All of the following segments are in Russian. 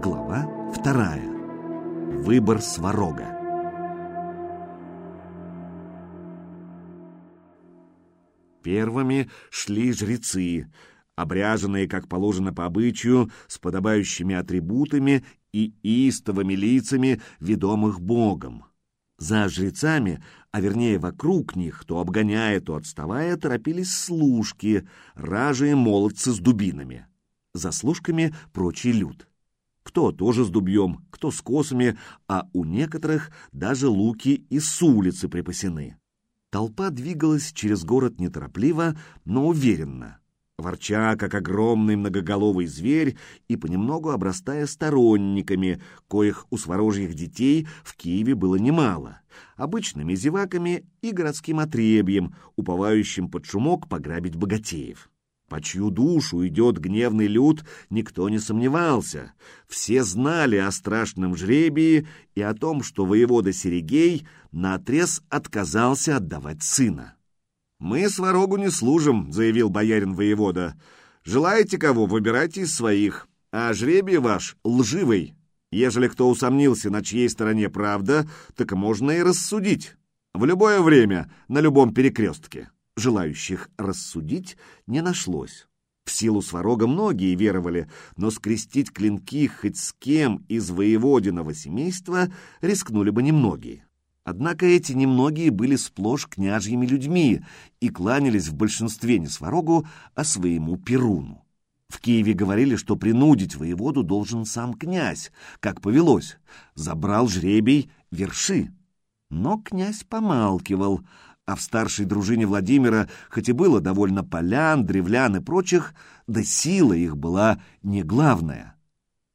Глава вторая. Выбор сварога. Первыми шли жрецы, обряженные, как положено по обычаю, с подобающими атрибутами и истовыми лицами, ведомых Богом. За жрецами, а вернее вокруг них, то обгоняя, то отставая, торопились служки, ражие молодцы с дубинами. За служками прочий люд. Кто тоже с дубьем, кто с косами, а у некоторых даже луки и с улицы припасены. Толпа двигалась через город неторопливо, но уверенно ворча, как огромный многоголовый зверь, и понемногу обрастая сторонниками, коих у сворожьих детей в Киеве было немало, обычными зеваками и городским отребьем, уповающим под шумок пограбить богатеев. По чью душу идет гневный люд, никто не сомневался. Все знали о страшном жребии и о том, что воевода Серегей наотрез отказался отдавать сына. «Мы сварогу не служим», — заявил боярин воевода. «Желаете кого, выбирайте из своих, а жребий ваш лживый. Ежели кто усомнился, на чьей стороне правда, так можно и рассудить. В любое время, на любом перекрестке». Желающих рассудить не нашлось. В силу сварога многие веровали, но скрестить клинки хоть с кем из воеводиного семейства рискнули бы немногие. Однако эти немногие были сплошь княжьими людьми и кланялись в большинстве не сварогу, а своему Перуну. В Киеве говорили, что принудить воеводу должен сам князь, как повелось. Забрал жребий верши. Но князь помалкивал, а в старшей дружине Владимира, хоть и было довольно полян, древлян и прочих, да сила их была не главная.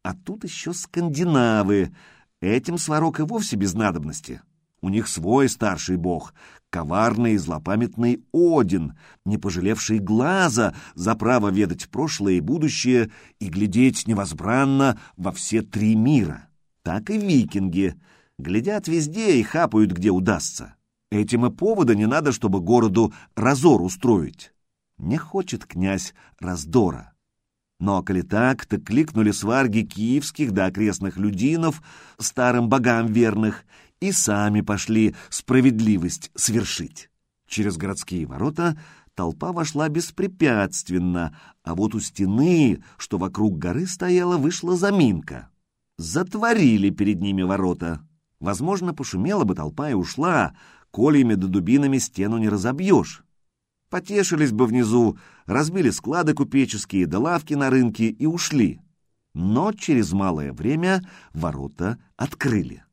А тут еще скандинавы. Этим сварог и вовсе без надобности. У них свой старший бог, коварный и злопамятный Один, не пожалевший глаза за право ведать прошлое и будущее и глядеть невозбранно во все три мира. Так и викинги. Глядят везде и хапают, где удастся. Этим и повода не надо, чтобы городу разор устроить. Не хочет князь раздора. Но коли так, то кликнули сварги киевских да окрестных людинов, старым богам верных, и сами пошли справедливость свершить. Через городские ворота толпа вошла беспрепятственно, а вот у стены, что вокруг горы стояла, вышла заминка. Затворили перед ними ворота. Возможно, пошумела бы толпа и ушла, кольями да дубинами стену не разобьешь. Потешились бы внизу, разбили склады купеческие да лавки на рынке и ушли. Но через малое время ворота открыли.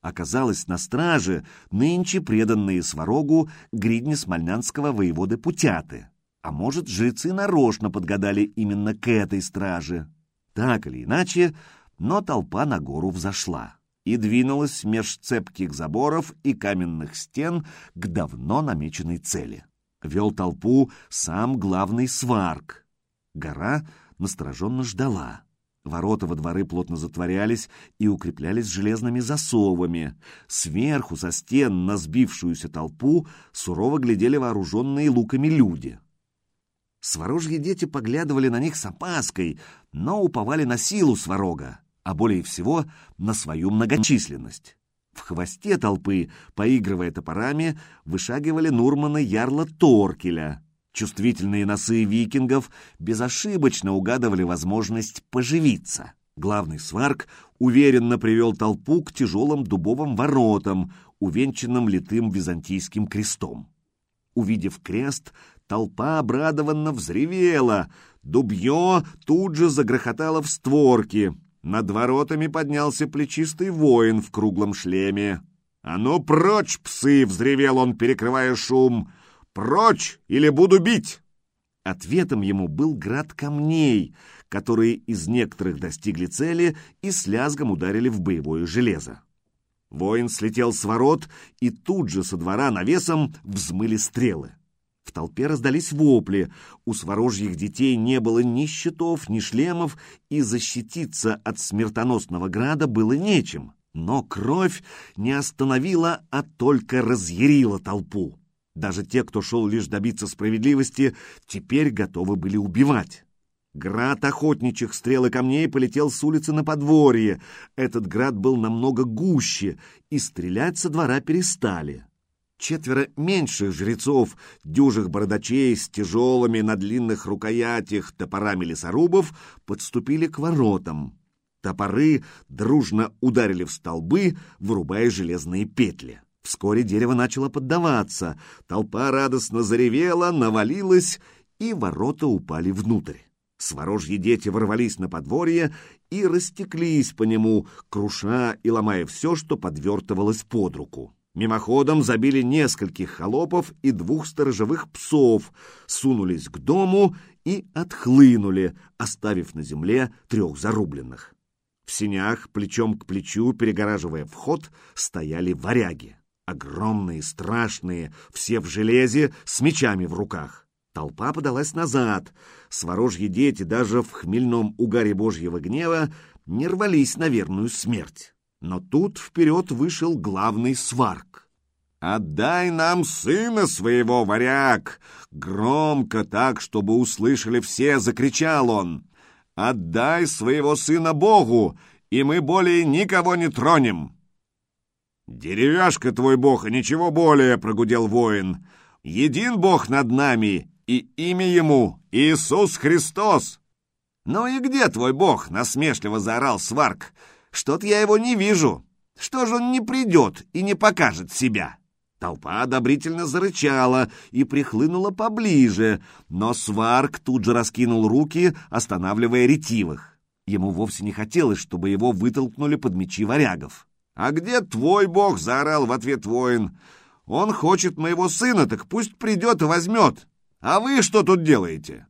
Оказалось на страже нынче преданные сварогу гридни смольнянского воеводы Путяты. А может, жрецы нарочно подгадали именно к этой страже. Так или иначе, но толпа на гору взошла и двинулась меж цепких заборов и каменных стен к давно намеченной цели. Вел толпу сам главный сварк. Гора настороженно ждала. Ворота во дворы плотно затворялись и укреплялись железными засовами. Сверху, со стен, на сбившуюся толпу, сурово глядели вооруженные луками люди. Сворожьи дети поглядывали на них с опаской, но уповали на силу сварога, а более всего на свою многочисленность. В хвосте толпы, поигрывая топорами, вышагивали Нурманы ярла Торкеля — Чувствительные носы викингов безошибочно угадывали возможность поживиться. Главный сварк уверенно привел толпу к тяжелым дубовым воротам, увенчанным литым византийским крестом. Увидев крест, толпа обрадованно взревела. Дубье тут же загрохотало в створки. Над воротами поднялся плечистый воин в круглом шлеме. «А ну прочь, псы!» — взревел он, перекрывая шум. Прочь, или буду бить!» Ответом ему был град камней, которые из некоторых достигли цели и с лязгом ударили в боевое железо. Воин слетел с ворот, и тут же со двора навесом взмыли стрелы. В толпе раздались вопли, у сворожьих детей не было ни щитов, ни шлемов, и защититься от смертоносного града было нечем. Но кровь не остановила, а только разъярила толпу. Даже те, кто шел лишь добиться справедливости, теперь готовы были убивать. Град охотничьих стрел и камней полетел с улицы на подворье. Этот град был намного гуще, и стрелять со двора перестали. Четверо меньших жрецов, дюжих бородачей с тяжелыми на длинных рукоятях топорами лесорубов, подступили к воротам. Топоры дружно ударили в столбы, вырубая железные петли. Вскоре дерево начало поддаваться, толпа радостно заревела, навалилась, и ворота упали внутрь. Сворожьи дети ворвались на подворье и растеклись по нему, круша и ломая все, что подвертывалось под руку. Мимоходом забили нескольких холопов и двух сторожевых псов, сунулись к дому и отхлынули, оставив на земле трех зарубленных. В синях, плечом к плечу, перегораживая вход, стояли варяги. Огромные, страшные, все в железе, с мечами в руках. Толпа подалась назад. Сворожьи дети даже в хмельном угаре божьего гнева не рвались на верную смерть. Но тут вперед вышел главный сварк. «Отдай нам сына своего, варяг!» Громко так, чтобы услышали все, закричал он. «Отдай своего сына Богу, и мы более никого не тронем!» «Деревяшка твой бог, и ничего более!» — прогудел воин. «Един бог над нами, и имя ему — Иисус Христос!» «Ну и где твой бог?» — насмешливо заорал Сварк. «Что-то я его не вижу. Что же он не придет и не покажет себя?» Толпа одобрительно зарычала и прихлынула поближе, но Сварк тут же раскинул руки, останавливая ретивых. Ему вовсе не хотелось, чтобы его вытолкнули под мечи варягов. «А где твой бог?» — заорал в ответ воин. «Он хочет моего сына, так пусть придет и возьмет. А вы что тут делаете?»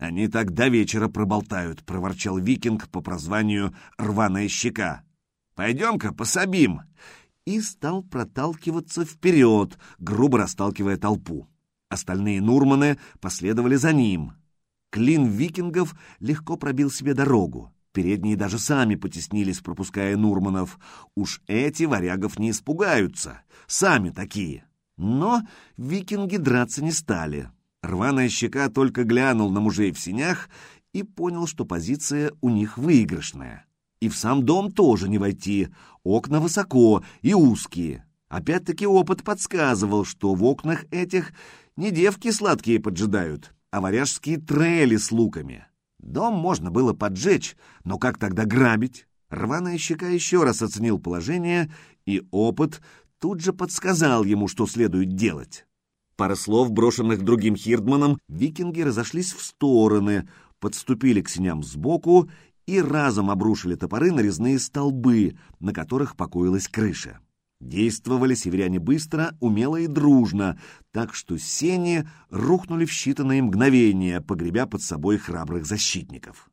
«Они так до вечера проболтают», — проворчал викинг по прозванию «Рваная щека». «Пойдем-ка пособим!» И стал проталкиваться вперед, грубо расталкивая толпу. Остальные Нурманы последовали за ним. Клин викингов легко пробил себе дорогу. Передние даже сами потеснились, пропуская Нурманов. Уж эти варягов не испугаются, сами такие. Но викинги драться не стали. Рваная щека только глянул на мужей в синях и понял, что позиция у них выигрышная. И в сам дом тоже не войти, окна высоко и узкие. Опять-таки опыт подсказывал, что в окнах этих не девки сладкие поджидают, а варяжские трели с луками. Дом можно было поджечь, но как тогда грабить? Рваная щека еще раз оценил положение, и опыт тут же подсказал ему, что следует делать. Пара слов, брошенных другим хирдманом, викинги разошлись в стороны, подступили к синям сбоку и разом обрушили топоры на резные столбы, на которых покоилась крыша. Действовали северяне быстро, умело и дружно, так что сени рухнули в считанные мгновения, погребя под собой храбрых защитников.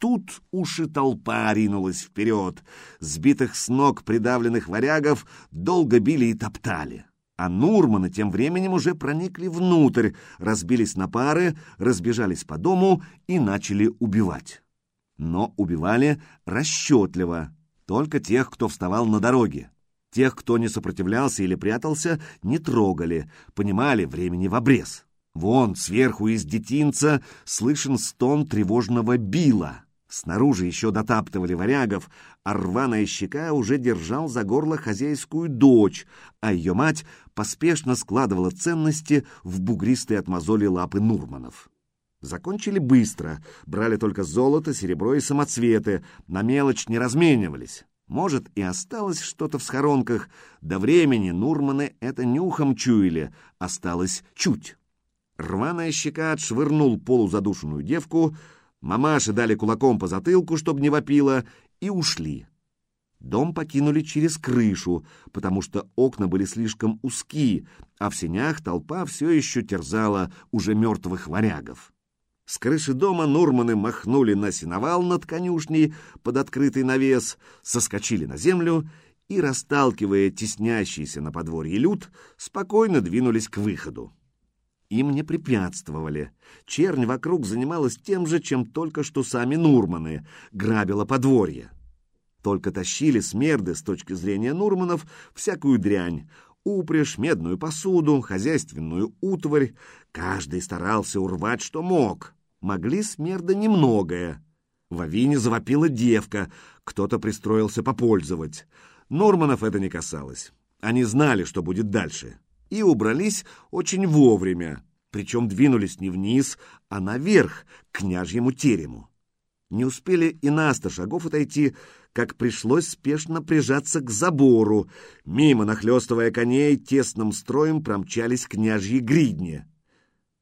Тут уши толпа ринулась вперед. Сбитых с ног придавленных варягов долго били и топтали. А Нурманы тем временем уже проникли внутрь, разбились на пары, разбежались по дому и начали убивать. Но убивали расчетливо, только тех, кто вставал на дороге. Тех, кто не сопротивлялся или прятался, не трогали, понимали времени в обрез. Вон, сверху из детинца слышен стон тревожного била. Снаружи еще дотаптывали варягов, а рваная щека уже держал за горло хозяйскую дочь, а ее мать поспешно складывала ценности в бугристые от мозоли лапы Нурманов. Закончили быстро, брали только золото, серебро и самоцветы, на мелочь не разменивались. Может, и осталось что-то в схоронках. До времени Нурманы это нюхом чуяли. Осталось чуть. Рваная щека отшвырнул полузадушенную девку, мамаши дали кулаком по затылку, чтобы не вопила, и ушли. Дом покинули через крышу, потому что окна были слишком узки, а в сенях толпа все еще терзала уже мертвых варягов. С крыши дома Нурманы махнули на сеновал над конюшней под открытый навес, соскочили на землю и, расталкивая теснящийся на подворье люд, спокойно двинулись к выходу. Им не препятствовали. Чернь вокруг занималась тем же, чем только что сами Нурманы, грабила подворье. Только тащили смерды с точки зрения Нурманов всякую дрянь, упряжь, медную посуду, хозяйственную утварь. Каждый старался урвать, что мог. могли смерда немногое. В Авине завопила девка, кто-то пристроился попользовать. Норманов это не касалось. Они знали, что будет дальше, и убрались очень вовремя, причем двинулись не вниз, а наверх, к княжьему терему. Не успели и на сто шагов отойти, как пришлось спешно прижаться к забору. Мимо, нахлестывая коней, тесным строем промчались княжьи гридни.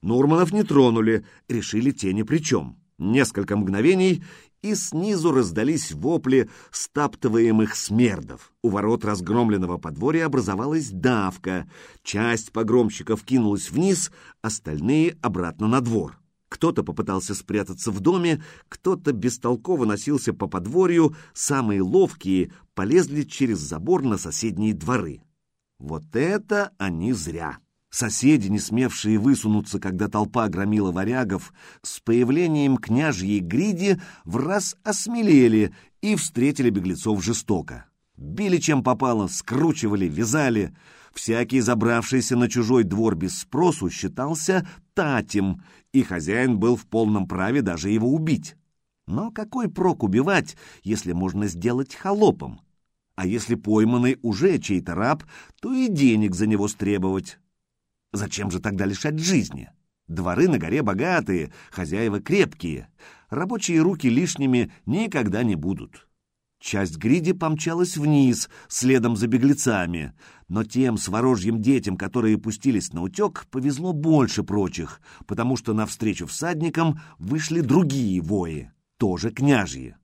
Нурманов не тронули, решили те ни при чем. Несколько мгновений, и снизу раздались вопли стаптываемых смердов. У ворот разгромленного подворья образовалась давка. Часть погромщиков кинулась вниз, остальные — обратно на двор. Кто-то попытался спрятаться в доме, кто-то бестолково носился по подворью, самые ловкие полезли через забор на соседние дворы. Вот это они зря! Соседи, не смевшие высунуться, когда толпа громила варягов, с появлением княжьей гриди в раз осмелели и встретили беглецов жестоко. Били чем попало, скручивали, вязали. Всякий, забравшийся на чужой двор без спросу, считался татем, и хозяин был в полном праве даже его убить. Но какой прок убивать, если можно сделать холопом? А если пойманный уже чей-то раб, то и денег за него стребовать. Зачем же тогда лишать жизни? Дворы на горе богатые, хозяева крепкие. Рабочие руки лишними никогда не будут. Часть гриди помчалась вниз, следом за беглецами, но тем сворожьим детям, которые пустились на утек, повезло больше прочих, потому что навстречу всадникам вышли другие вои, тоже княжьи.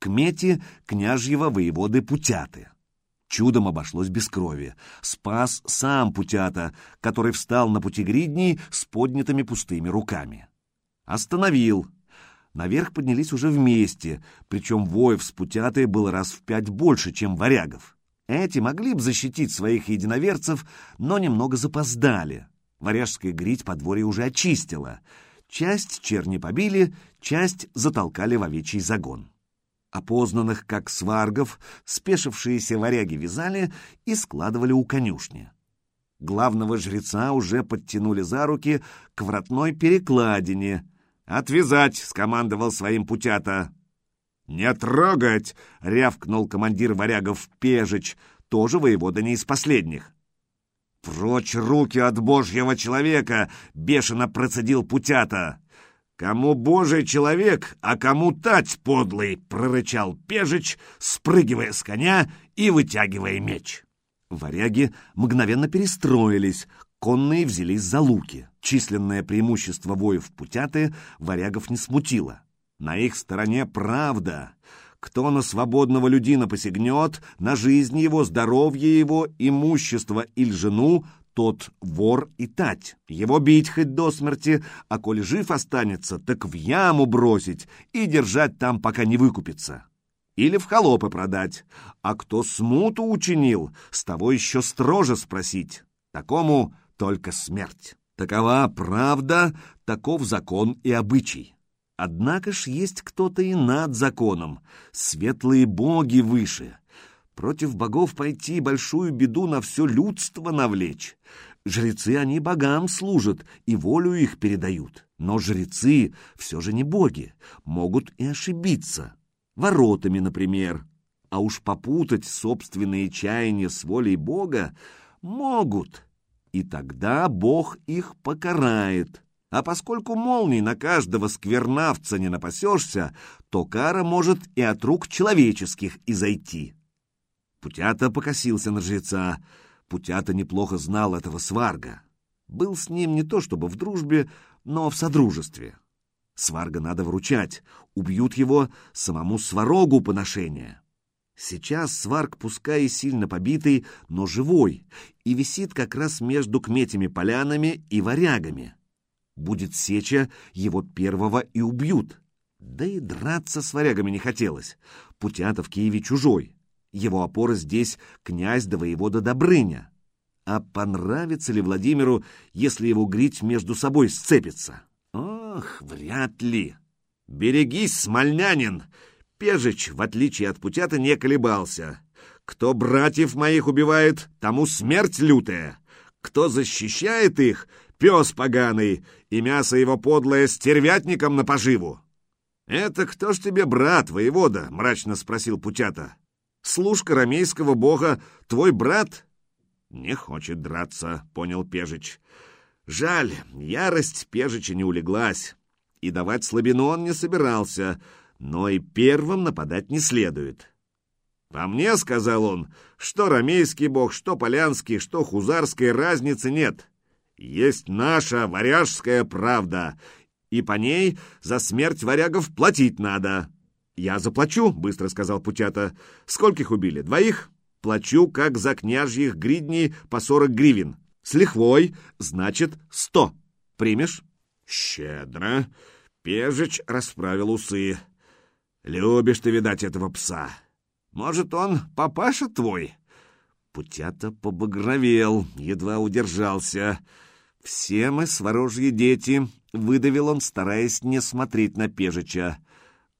К мете княжьего воеводы Путяты. Чудом обошлось без крови. Спас сам Путята, который встал на пути гридней с поднятыми пустыми руками. Остановил. Наверх поднялись уже вместе, причем воев с Путятой было раз в пять больше, чем варягов. Эти могли бы защитить своих единоверцев, но немного запоздали. Варяжская грить подворье уже очистила. Часть черни побили, часть затолкали в овечий загон опознанных как сваргов, спешившиеся варяги вязали и складывали у конюшни. Главного жреца уже подтянули за руки к вратной перекладине. «Отвязать!» — скомандовал своим путята. «Не трогать!» — рявкнул командир варягов Пежич, тоже воевода не из последних. «Прочь руки от божьего человека!» — бешено процедил путята. «Кому божий человек, а кому тать подлый!» — прорычал Пежич, спрыгивая с коня и вытягивая меч. Варяги мгновенно перестроились, конные взялись за луки. Численное преимущество воев путяты варягов не смутило. На их стороне правда. Кто на свободного людина посягнет, на жизнь его, здоровье его, имущество или жену, тот вор и тать. Его бить хоть до смерти, а коли жив останется, так в яму бросить и держать там, пока не выкупится. Или в холопы продать. А кто смуту учинил, с того еще строже спросить. Такому только смерть. Такова правда, таков закон и обычай. Однако ж есть кто-то и над законом, светлые боги выше — Против богов пойти большую беду на все людство навлечь. Жрецы они богам служат и волю их передают. Но жрецы все же не боги, могут и ошибиться. Воротами, например. А уж попутать собственные чаяния с волей Бога могут. И тогда Бог их покарает. А поскольку молний на каждого сквернавца не напасешься, то кара может и от рук человеческих изойти. Путята покосился на жреца. Путята неплохо знал этого сварга. Был с ним не то чтобы в дружбе, но в содружестве. Сварга надо вручать, убьют его самому сварогу поношения. Сейчас сварг, пускай и сильно побитый, но живой, и висит как раз между кметями полянами и варягами. Будет сеча, его первого и убьют. Да и драться с варягами не хотелось. Путята в Киеве чужой. Его опора здесь князь да воевода Добрыня. А понравится ли Владимиру, если его грить между собой сцепится? Ох, вряд ли. Берегись, смольнянин! Пежич, в отличие от Путята, не колебался. Кто братьев моих убивает, тому смерть лютая. Кто защищает их, пес поганый, и мясо его подлое стервятником на поживу. «Это кто ж тебе брат, воевода?» — мрачно спросил Путята. «Служка ромейского бога твой брат?» «Не хочет драться», — понял Пежич. «Жаль, ярость Пежича не улеглась, и давать слабину он не собирался, но и первым нападать не следует». «По мне, — сказал он, — что ромейский бог, что полянский, что хузарской разницы нет. Есть наша варяжская правда, и по ней за смерть варягов платить надо». «Я заплачу», — быстро сказал Путята. «Скольких убили? Двоих?» «Плачу, как за княжьих гридней по сорок гривен. С лихвой, значит, сто. Примешь?» «Щедро». Пежич расправил усы. «Любишь ты, видать, этого пса. Может, он папаша твой?» Путята побагровел, едва удержался. «Все мы сворожьи дети», — выдавил он, стараясь не смотреть на Пежича.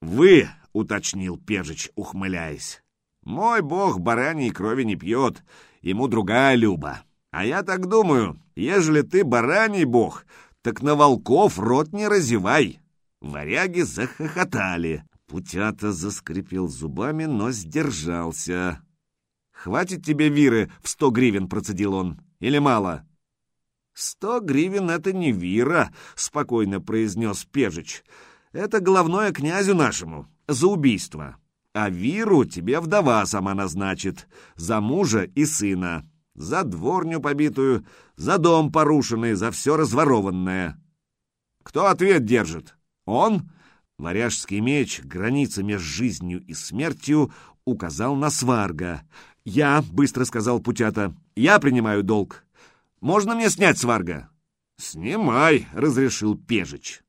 «Вы», — уточнил Пежич, ухмыляясь, — «мой бог бараньей крови не пьет, ему другая люба. А я так думаю, ежели ты бараний бог, так на волков рот не разевай». Варяги захохотали. Путята заскрипел зубами, но сдержался. «Хватит тебе виры в сто гривен», — процедил он. «Или мало?» «Сто гривен — это не вира», — спокойно произнес Пежич. «Это головное князю нашему, за убийство. А виру тебе вдова сама назначит, за мужа и сына, за дворню побитую, за дом порушенный, за все разворованное». «Кто ответ держит? Он?» Варяжский меч, граница между жизнью и смертью, указал на сварга. «Я», — быстро сказал Путята, — «я принимаю долг. Можно мне снять сварга?» «Снимай», — разрешил Пежич.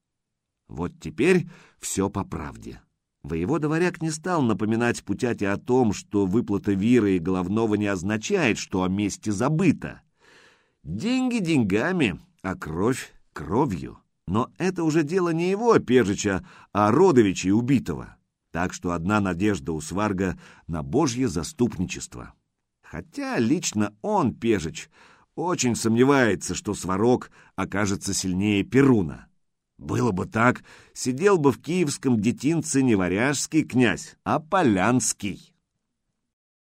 Вот теперь все по правде. Воевода Варяг не стал напоминать Путяте о том, что выплата виры и головного не означает, что о месте забыто. Деньги деньгами, а кровь кровью. Но это уже дело не его, Пежича, а родовичей убитого. Так что одна надежда у Сварга на божье заступничество. Хотя лично он, Пежич, очень сомневается, что Сварог окажется сильнее Перуна. Было бы так, сидел бы в киевском детинце не варяжский князь, а полянский.